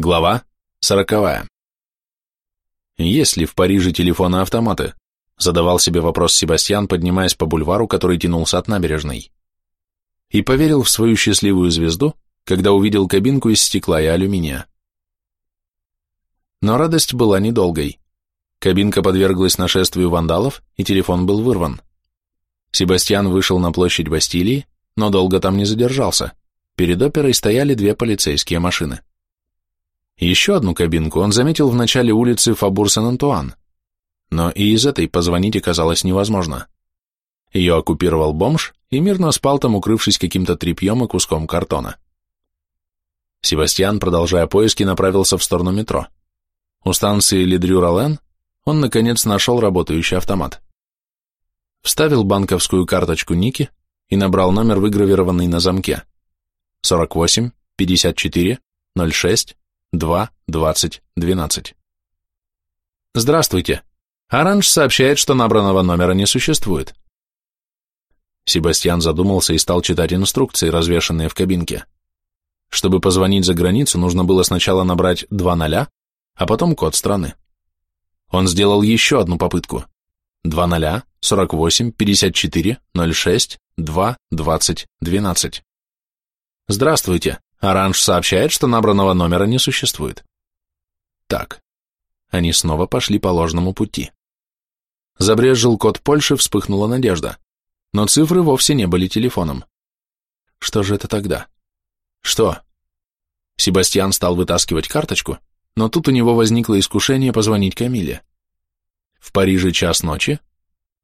Глава сороковая. Есть ли в Париже телефоны-автоматы? Задавал себе вопрос Себастьян, поднимаясь по бульвару, который тянулся от набережной. И поверил в свою счастливую звезду, когда увидел кабинку из стекла и алюминия. Но радость была недолгой. Кабинка подверглась нашествию вандалов, и телефон был вырван. Себастьян вышел на площадь Бастилии, но долго там не задержался. Перед оперой стояли две полицейские машины. Еще одну кабинку он заметил в начале улицы Фабур-Сен-Антуан, но и из этой позвонить оказалось невозможно. Ее оккупировал бомж и мирно спал там, укрывшись каким-то тряпьем и куском картона. Себастьян, продолжая поиски, направился в сторону метро. У станции Ледрю-Ролен он, наконец, нашел работающий автомат. Вставил банковскую карточку Ники и набрал номер, выгравированный на замке. 48 54 06 2, 20, 12. Здравствуйте. Оранж сообщает, что набранного номера не существует. Себастьян задумался и стал читать инструкции, развешанные в кабинке. Чтобы позвонить за границу, нужно было сначала набрать два ноля, а потом код страны. Он сделал еще одну попытку. 2 ноля, 48, 54, 06, 2, 20, 12. Здравствуйте. Оранж сообщает, что набранного номера не существует. Так, они снова пошли по ложному пути. Забрежил код Польши, вспыхнула надежда. Но цифры вовсе не были телефоном. Что же это тогда? Что? Себастьян стал вытаскивать карточку, но тут у него возникло искушение позвонить Камиле. В Париже час ночи,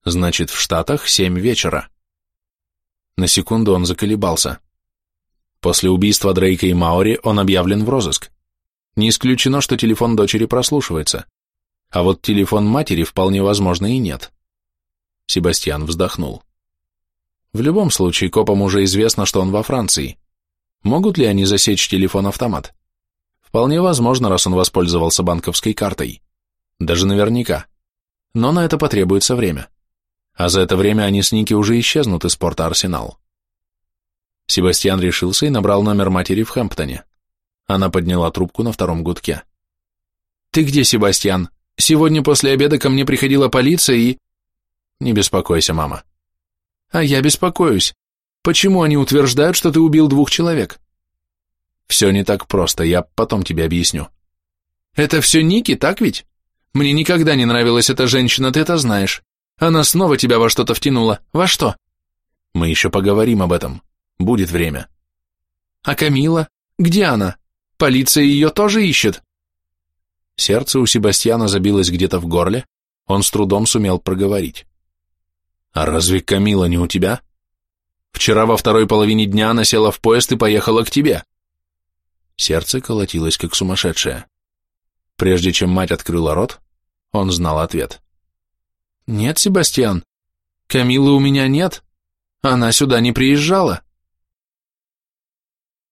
значит, в Штатах семь вечера. На секунду он заколебался. После убийства Дрейка и Маори он объявлен в розыск. Не исключено, что телефон дочери прослушивается. А вот телефон матери вполне возможно и нет. Себастьян вздохнул. В любом случае, копам уже известно, что он во Франции. Могут ли они засечь телефон-автомат? Вполне возможно, раз он воспользовался банковской картой. Даже наверняка. Но на это потребуется время. А за это время они с Ники уже исчезнут из порта Арсенал. Себастьян решился и набрал номер матери в Хэмптоне. Она подняла трубку на втором гудке. «Ты где, Себастьян? Сегодня после обеда ко мне приходила полиция и...» «Не беспокойся, мама». «А я беспокоюсь. Почему они утверждают, что ты убил двух человек?» «Все не так просто, я потом тебе объясню». «Это все Ники, так ведь? Мне никогда не нравилась эта женщина, ты это знаешь. Она снова тебя во что-то втянула. Во что?» «Мы еще поговорим об этом. Будет время. А Камила? Где она? Полиция ее тоже ищет? Сердце у Себастьяна забилось где-то в горле, он с трудом сумел проговорить. А разве Камила не у тебя? Вчера во второй половине дня она села в поезд и поехала к тебе. Сердце колотилось, как сумасшедшее. Прежде чем мать открыла рот, он знал ответ. «Нет, Себастьян, Камилы у меня нет. Она сюда не приезжала».